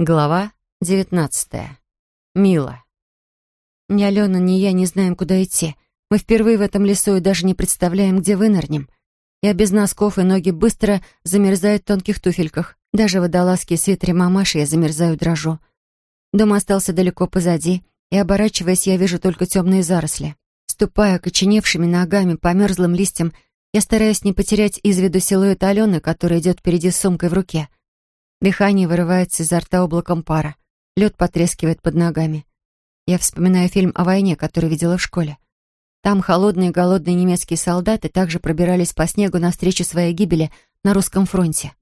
Глава девятнадцатая. Мила. Ни Алена, ни я не знаем, куда идти. Мы впервые в этом лесу и даже не представляем, где вынырнем. Я без носков, и ноги быстро замерзают в тонких туфельках. Даже водолазки и свитере мамаши я замерзаю дрожу. Дом остался далеко позади, и, оборачиваясь, я вижу только темные заросли. Ступая окоченевшими ногами по мерзлым листьям, я стараюсь не потерять из виду силуэт Алены, которая идет впереди с сумкой в руке. Дыхание вырывается изо рта облаком пара. Лед потрескивает под ногами. Я вспоминаю фильм о войне, который видела в школе. Там холодные голодные немецкие солдаты также пробирались по снегу навстречу своей гибели на русском фронте.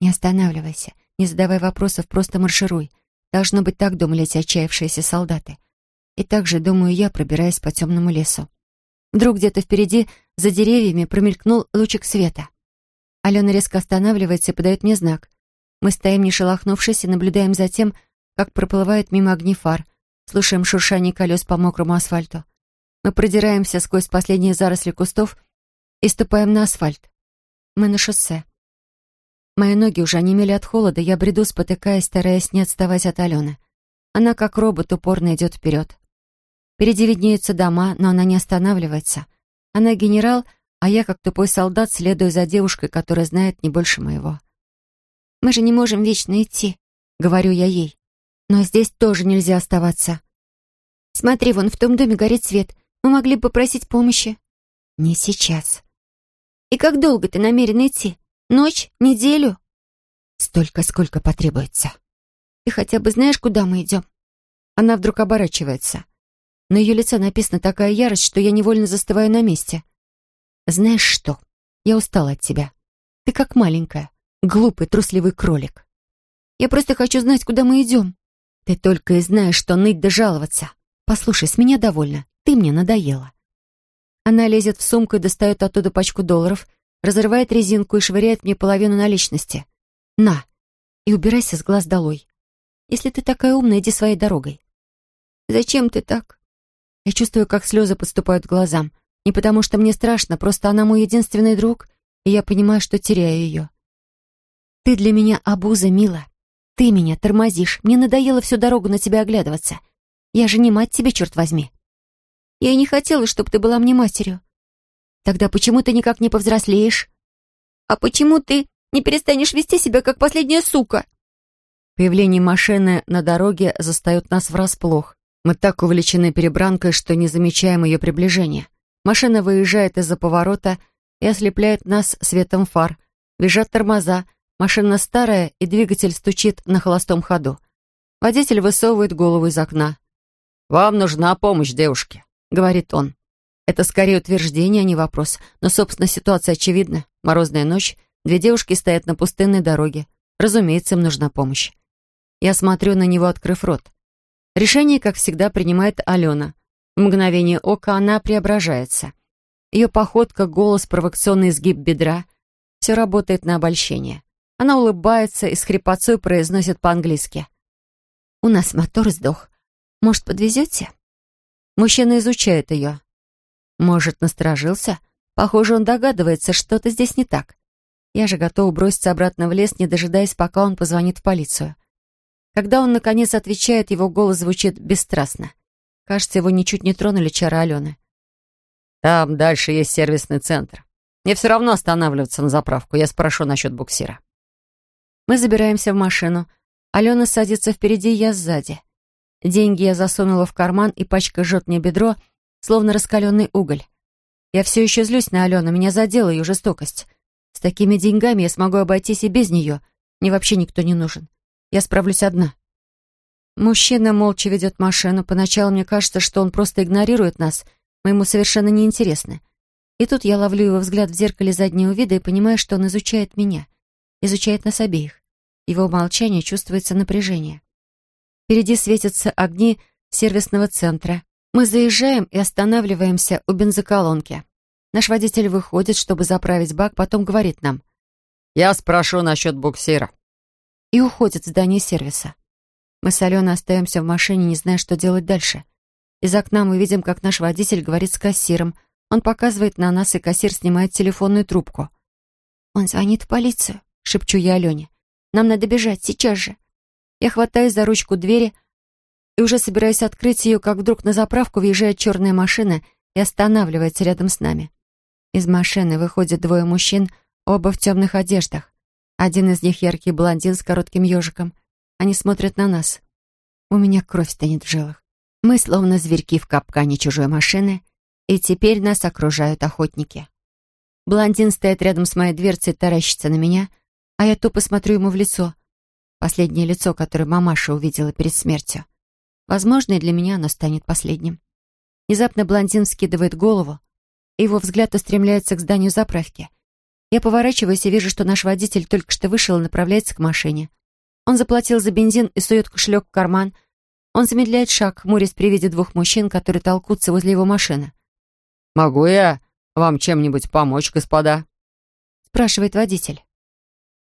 Не останавливайся, не задавай вопросов, просто маршируй. Должно быть, так думали эти отчаявшиеся солдаты. И так же, думаю я, пробираясь по темному лесу. Вдруг где-то впереди, за деревьями, промелькнул лучик света. Алена резко останавливается и подает мне знак. Мы стоим, не шелохнувшись, и наблюдаем за тем, как проплывает мимо огни фар, слушаем шуршание колес по мокрому асфальту. Мы продираемся сквозь последние заросли кустов и ступаем на асфальт. Мы на шоссе. Мои ноги уже онемели от холода, я бреду, спотыкаясь, стараясь не отставать от Алены. Она, как робот, упорно идет вперед. Впереди виднеются дома, но она не останавливается. Она генерал, а я, как тупой солдат, следую за девушкой, которая знает не больше моего. Мы же не можем вечно идти», — говорю я ей. «Но здесь тоже нельзя оставаться». «Смотри, вон в том доме горит свет. Мы могли бы попросить помощи». «Не сейчас». «И как долго ты намерен идти? Ночь? Неделю?» «Столько, сколько потребуется». «Ты хотя бы знаешь, куда мы идем?» Она вдруг оборачивается. На ее лице написана такая ярость, что я невольно застываю на месте. «Знаешь что? Я устала от тебя. Ты как маленькая. Глупый, трусливый кролик. Я просто хочу знать, куда мы идем. Ты только и знаешь, что ныть да жаловаться. Послушай, с меня довольно. Ты мне надоела. Она лезет в сумку и достает оттуда пачку долларов, разрывает резинку и швыряет мне половину наличности. На, и убирайся с глаз долой. Если ты такая умная, иди своей дорогой. Зачем ты так? Я чувствую, как слезы подступают к глазам. Не потому что мне страшно, просто она мой единственный друг, и я понимаю, что теряю ее. Ты для меня обуза, мила. Ты меня тормозишь. Мне надоело всю дорогу на тебя оглядываться. Я же не мать тебе, черт возьми. Я не хотела, чтобы ты была мне матерью. Тогда почему ты никак не повзрослеешь? А почему ты не перестанешь вести себя, как последняя сука? Появление машины на дороге застает нас врасплох. Мы так увлечены перебранкой, что не замечаем ее приближения. Машина выезжает из-за поворота и ослепляет нас светом фар. Визжат тормоза, Машина старая, и двигатель стучит на холостом ходу. Водитель высовывает голову из окна. «Вам нужна помощь, девушки», — говорит он. Это скорее утверждение, а не вопрос. Но, собственно, ситуация очевидна. Морозная ночь, две девушки стоят на пустынной дороге. Разумеется, им нужна помощь. Я смотрю на него, открыв рот. Решение, как всегда, принимает Алена. В мгновение ока она преображается. Ее походка, голос, провокационный изгиб бедра — все работает на обольщение. Она улыбается и с хрипотцой произносит по-английски. «У нас мотор сдох. Может, подвезете?» Мужчина изучает ее. Может, насторожился? Похоже, он догадывается, что-то здесь не так. Я же готова броситься обратно в лес, не дожидаясь, пока он позвонит в полицию. Когда он, наконец, отвечает, его голос звучит бесстрастно. Кажется, его ничуть не тронули чары Алены. «Там дальше есть сервисный центр. Мне все равно останавливаться на заправку. Я спрошу насчет буксира». Мы забираемся в машину. Алена садится впереди, я сзади. Деньги я засунула в карман, и пачка жжет мне бедро, словно раскаленный уголь. Я все еще злюсь на Алену, меня задела ее жестокость. С такими деньгами я смогу обойтись и без нее. Мне вообще никто не нужен. Я справлюсь одна. Мужчина молча ведет машину. Поначалу мне кажется, что он просто игнорирует нас. Мы ему совершенно неинтересны. И тут я ловлю его взгляд в зеркале заднего вида и понимаю, что он изучает меня изучает нас обеих. Его молчание чувствуется напряжение. Впереди светятся огни сервисного центра. Мы заезжаем и останавливаемся у бензоколонки. Наш водитель выходит, чтобы заправить бак, потом говорит нам. «Я спрошу насчет буксира». И уходит в здание сервиса. Мы с Аленой остаемся в машине, не зная, что делать дальше. Из окна мы видим, как наш водитель говорит с кассиром. Он показывает на нас, и кассир снимает телефонную трубку. «Он звонит в полицию», — шепчу я Алене. «Нам надо бежать, сейчас же». Я хватаюсь за ручку двери и уже собираюсь открыть ее, как вдруг на заправку въезжает черная машина и останавливается рядом с нами. Из машины выходят двое мужчин, оба в темных одеждах. Один из них яркий блондин с коротким ежиком. Они смотрят на нас. У меня кровь стынет в жилах. Мы словно зверьки в капкане чужой машины, и теперь нас окружают охотники. Блондин стоит рядом с моей дверцей таращится на меня, а я тупо смотрю ему в лицо. Последнее лицо, которое мамаша увидела перед смертью. Возможно, и для меня оно станет последним. Внезапно блондин скидывает голову, и его взгляд устремляется к зданию заправки. Я поворачиваюсь и вижу, что наш водитель только что вышел и направляется к машине. Он заплатил за бензин и сует кошелек в карман. Он замедляет шаг, хмурясь при виде двух мужчин, которые толкутся возле его машины. «Могу я вам чем-нибудь помочь, господа?» спрашивает водитель.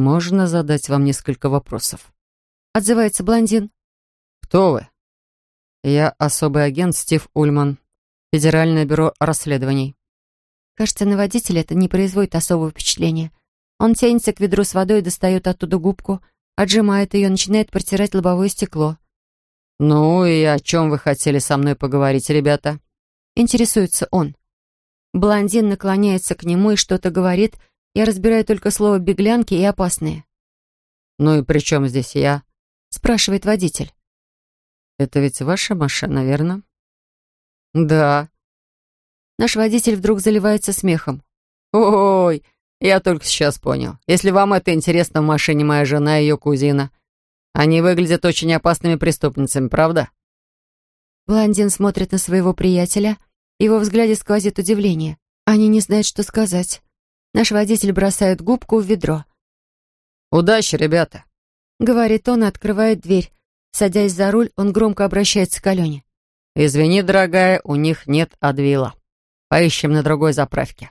«Можно задать вам несколько вопросов?» Отзывается блондин. «Кто вы?» «Я особый агент Стив Ульман, Федеральное бюро расследований». Кажется, на водителя это не производит особого впечатления. Он тянется к ведру с водой и достает оттуда губку, отжимает ее, начинает протирать лобовое стекло. «Ну и о чем вы хотели со мной поговорить, ребята?» Интересуется он. Блондин наклоняется к нему и что-то говорит. Я разбираю только слово «беглянки» и «опасные». «Ну и при чем здесь я?» спрашивает водитель. «Это ведь ваша машина, верно?» «Да». Наш водитель вдруг заливается смехом. «Ой, я только сейчас понял. Если вам это интересно, в машине моя жена и ее кузина. Они выглядят очень опасными преступницами, правда?» Блондин смотрит на своего приятеля. Его взгляде сквозит удивление. Они не знают, что сказать. Наш водитель бросает губку в ведро. «Удачи, ребята!» — говорит он и открывает дверь. Садясь за руль, он громко обращается к Алене. «Извини, дорогая, у них нет адвила. Поищем на другой заправке».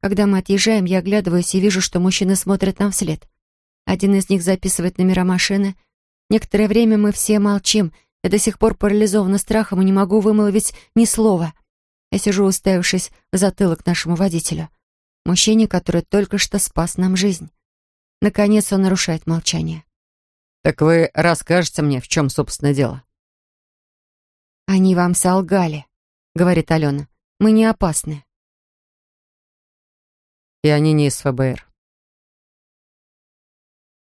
Когда мы отъезжаем, я оглядываюсь и вижу, что мужчины смотрят нам вслед. Один из них записывает номера машины. Некоторое время мы все молчим. Я до сих пор парализована страхом и не могу вымолвить ни слова. Я сижу, уставившись в затылок нашему водителю. Мужчине, который только что спас нам жизнь. Наконец он нарушает молчание. «Так вы расскажете мне, в чем, собственно, дело?» «Они вам солгали», — говорит Алена. «Мы не опасны». «И они не из ФБР».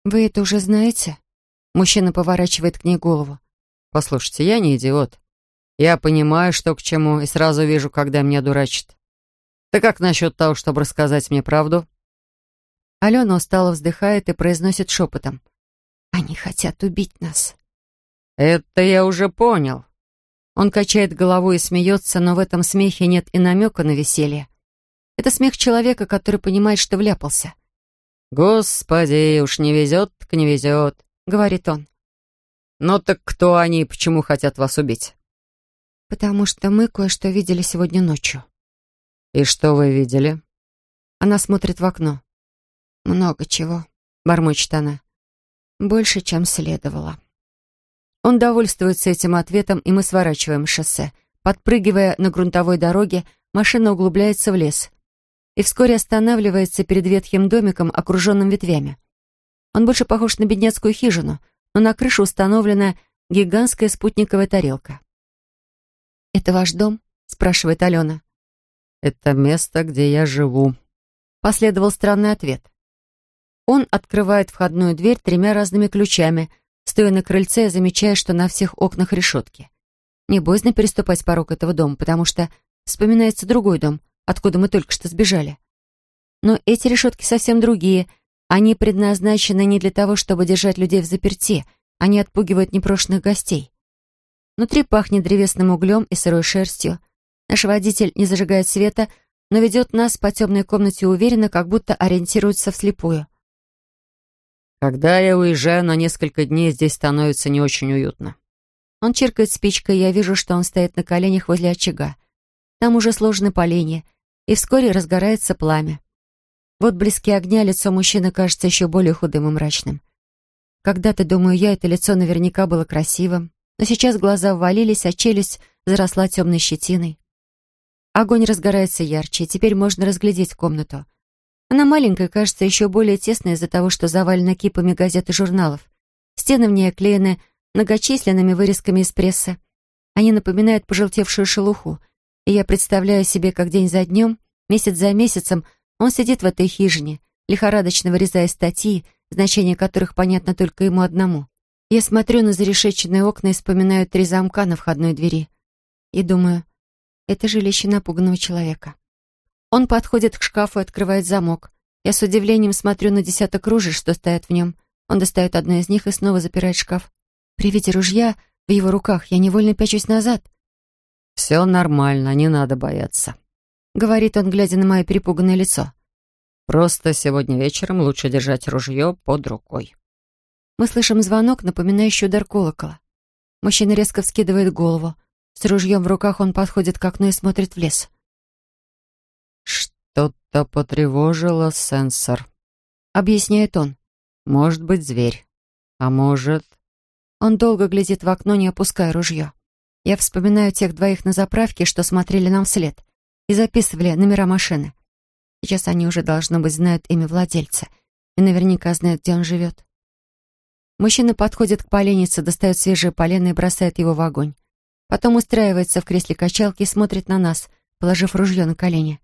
«Вы это уже знаете?» Мужчина поворачивает к ней голову. «Послушайте, я не идиот. Я понимаю, что к чему, и сразу вижу, когда меня дурачат. Да как насчет того, чтобы рассказать мне правду?» Алена устало вздыхает и произносит шепотом. «Они хотят убить нас». «Это я уже понял». Он качает головой и смеется, но в этом смехе нет и намека на веселье. Это смех человека, который понимает, что вляпался. «Господи, уж не везет, так не везет», — говорит он. «Ну так кто они и почему хотят вас убить?» «Потому что мы кое-что видели сегодня ночью». «И что вы видели?» Она смотрит в окно. «Много чего», — бормочет она. «Больше, чем следовало». Он довольствуется этим ответом, и мы сворачиваем шоссе. Подпрыгивая на грунтовой дороге, машина углубляется в лес и вскоре останавливается перед ветхим домиком, окруженным ветвями. Он больше похож на бедняцкую хижину, но на крыше установлена гигантская спутниковая тарелка. «Это ваш дом?» — спрашивает Алена. «Это место, где я живу», — последовал странный ответ. Он открывает входную дверь тремя разными ключами, стоя на крыльце, замечая, что на всех окнах решетки. Не боязно переступать порог этого дома, потому что вспоминается другой дом, откуда мы только что сбежали. Но эти решетки совсем другие. Они предназначены не для того, чтобы держать людей в заперти. Они отпугивают непрошенных гостей. Внутри пахнет древесным углем и сырой шерстью. Наш водитель не зажигает света, но ведет нас по темной комнате уверенно, как будто ориентируется вслепую. «Когда я уезжаю на несколько дней, здесь становится не очень уютно». Он чиркает спичкой, и я вижу, что он стоит на коленях возле очага. Там уже сложены поленья, и вскоре разгорается пламя. Вот близки огня лицо мужчины кажется еще более худым и мрачным. Когда-то, думаю я, это лицо наверняка было красивым, но сейчас глаза ввалились, а челюсть заросла темной щетиной. Огонь разгорается ярче, теперь можно разглядеть комнату. Она маленькая, кажется, еще более тесная из-за того, что завалена кипами газет и журналов. Стены в ней оклеены многочисленными вырезками из прессы. Они напоминают пожелтевшую шелуху, и я представляю себе, как день за днем, месяц за месяцем, он сидит в этой хижине, лихорадочно вырезая статьи, значение которых понятно только ему одному. Я смотрю на зарешеченные окна и вспоминаю три замка на входной двери. И думаю, это жилище напуганного человека. Он подходит к шкафу и открывает замок. Я с удивлением смотрю на десяток ружей, что стоят в нем. Он достает одно из них и снова запирает шкаф. При виде ружья в его руках я невольно пячусь назад. «Все нормально, не надо бояться», — говорит он, глядя на мое перепуганное лицо. «Просто сегодня вечером лучше держать ружье под рукой». Мы слышим звонок, напоминающий удар колокола. Мужчина резко вскидывает голову. С ружьем в руках он подходит к окну и смотрит в лес. «Что-то потревожило сенсор», — объясняет он. Может быть, зверь. А может... Он долго глядит в окно, не опуская ружье. Я вспоминаю тех двоих на заправке, что смотрели нам вслед, и записывали номера машины. Сейчас они уже, должно быть, знают имя владельца и наверняка знают, где он живет. Мужчина подходит к поленнице, достает свежее полено и бросает его в огонь. Потом устраивается в кресле качалки и смотрит на нас, положив ружье на колени.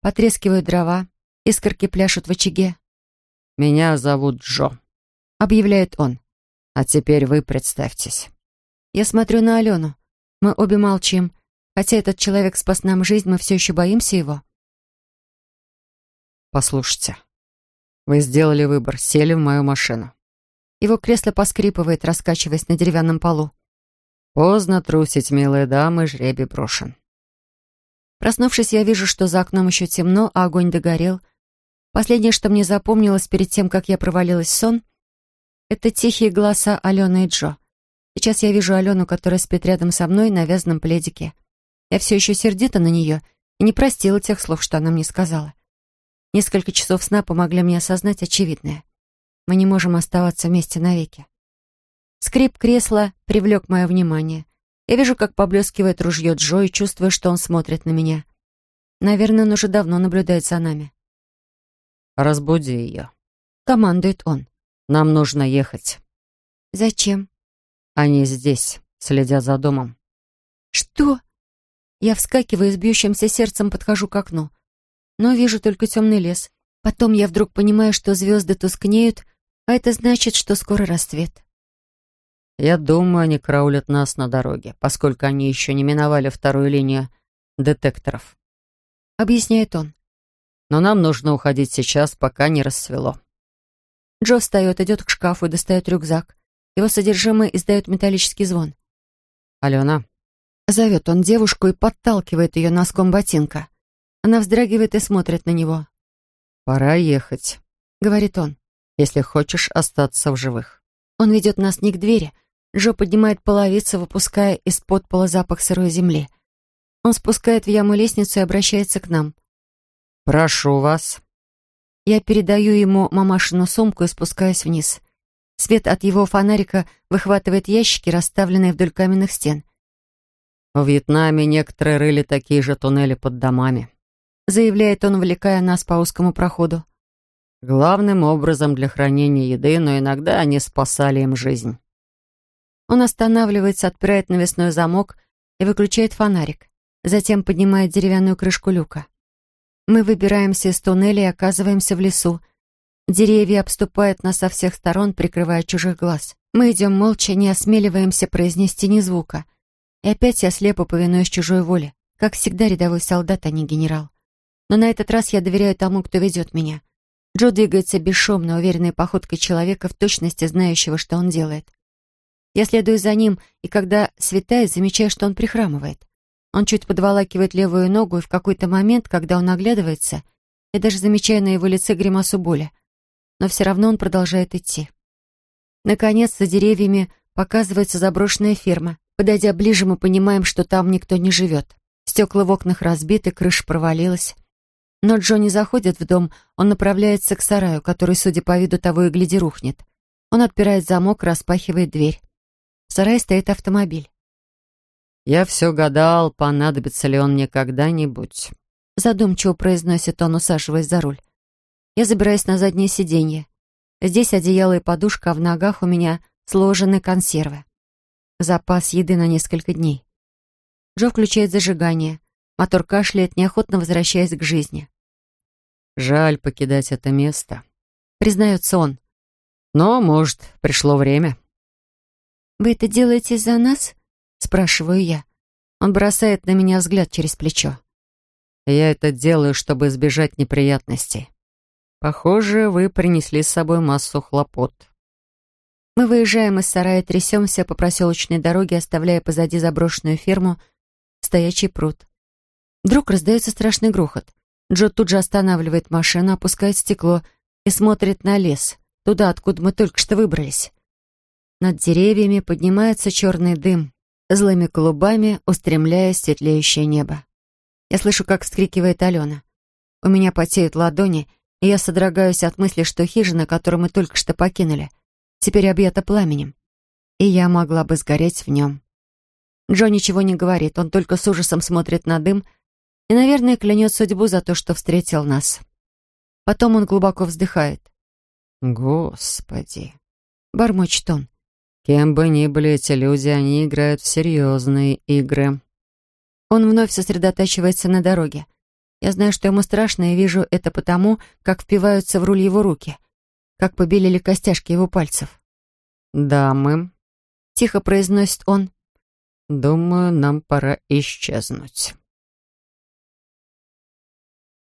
Потрескивают дрова, искорки пляшут в очаге, «Меня зовут Джо», — объявляет он. «А теперь вы представьтесь». Я смотрю на Алену. Мы обе молчим. Хотя этот человек спас нам жизнь, мы все еще боимся его. «Послушайте, вы сделали выбор, сели в мою машину». Его кресло поскрипывает, раскачиваясь на деревянном полу. «Поздно трусить, милые дамы, жребий брошен». Проснувшись, я вижу, что за окном еще темно, а огонь догорел — Последнее, что мне запомнилось перед тем, как я провалилась в сон, это тихие голоса Алены и Джо. Сейчас я вижу Алену, которая спит рядом со мной на вязаном пледике. Я все еще сердита на нее и не простила тех слов, что она мне сказала. Несколько часов сна помогли мне осознать очевидное. Мы не можем оставаться вместе навеки. Скрип кресла привлек мое внимание. Я вижу, как поблескивает ружье Джо и чувствую, что он смотрит на меня. Наверное, он уже давно наблюдает за нами. «Разбуди ее», — командует он. «Нам нужно ехать». «Зачем?» «Они здесь, следя за домом». «Что?» Я вскакиваю и с бьющимся сердцем подхожу к окну. Но вижу только темный лес. Потом я вдруг понимаю, что звезды тускнеют, а это значит, что скоро рассвет. «Я думаю, они караулят нас на дороге, поскольку они еще не миновали вторую линию детекторов», — объясняет он но нам нужно уходить сейчас, пока не рассвело». Джо встает, идет к шкафу и достает рюкзак. Его содержимое издает металлический звон. «Алена». Зовет он девушку и подталкивает ее носком ботинка. Она вздрагивает и смотрит на него. «Пора ехать», — говорит он. «если хочешь остаться в живых». Он ведет нас не к двери. Джо поднимает половицу, выпуская из-под пола запах сырой земли. Он спускает в яму лестницу и обращается к нам. «Прошу вас». Я передаю ему мамашину сумку и спускаюсь вниз. Свет от его фонарика выхватывает ящики, расставленные вдоль каменных стен. «В Вьетнаме некоторые рыли такие же туннели под домами», заявляет он, увлекая нас по узкому проходу. «Главным образом для хранения еды, но иногда они спасали им жизнь». Он останавливается, отпирает навесной замок и выключает фонарик. Затем поднимает деревянную крышку люка. Мы выбираемся из туннеля и оказываемся в лесу. Деревья обступают нас со всех сторон, прикрывая чужих глаз. Мы идем молча, не осмеливаемся произнести ни звука. И опять я слепо повинуюсь чужой воле. Как всегда, рядовой солдат, а не генерал. Но на этот раз я доверяю тому, кто ведет меня. Джо двигается бесшумно, уверенной походкой человека, в точности знающего, что он делает. Я следую за ним, и когда светает, замечаю, что он прихрамывает. Он чуть подволакивает левую ногу, и в какой-то момент, когда он оглядывается, я даже замечаю на его лице гримасу боли. Но все равно он продолжает идти. Наконец, за деревьями показывается заброшенная ферма. Подойдя ближе, мы понимаем, что там никто не живет. Стекла в окнах разбиты, крыша провалилась. Но Джо не заходит в дом, он направляется к сараю, который, судя по виду того и гляди, рухнет. Он отпирает замок, распахивает дверь. В сарае стоит автомобиль. «Я все гадал, понадобится ли он мне когда-нибудь», задумчиво произносит он, усаживаясь за руль. Я забираюсь на заднее сиденье. Здесь одеяло и подушка, а в ногах у меня сложены консервы. Запас еды на несколько дней. Джо включает зажигание. Мотор кашляет, неохотно возвращаясь к жизни. «Жаль покидать это место», — признается он. «Но, может, пришло время». «Вы это делаете из-за нас?» — спрашиваю я. Он бросает на меня взгляд через плечо. «Я это делаю, чтобы избежать неприятностей. Похоже, вы принесли с собой массу хлопот». Мы выезжаем из сарая, трясемся по проселочной дороге, оставляя позади заброшенную ферму, стоячий пруд. Вдруг раздается страшный грохот. Джо тут же останавливает машину, опускает стекло и смотрит на лес, туда, откуда мы только что выбрались. Над деревьями поднимается черный дым, злыми клубами устремляя светлеющее небо. Я слышу, как вскрикивает Алена. У меня потеют ладони, и я содрогаюсь от мысли, что хижина, которую мы только что покинули, теперь объята пламенем, и я могла бы сгореть в нем. Джо ничего не говорит, он только с ужасом смотрит на дым и, наверное, клянет судьбу за то, что встретил нас. Потом он глубоко вздыхает. «Господи!» — бормочет он. Кем бы ни были эти люди, они играют в серьезные игры. Он вновь сосредотачивается на дороге. Я знаю, что ему страшно, и вижу это потому, как впиваются в руль его руки, как побелели костяшки его пальцев. «Дамы», — тихо произносит он, — «думаю, нам пора исчезнуть».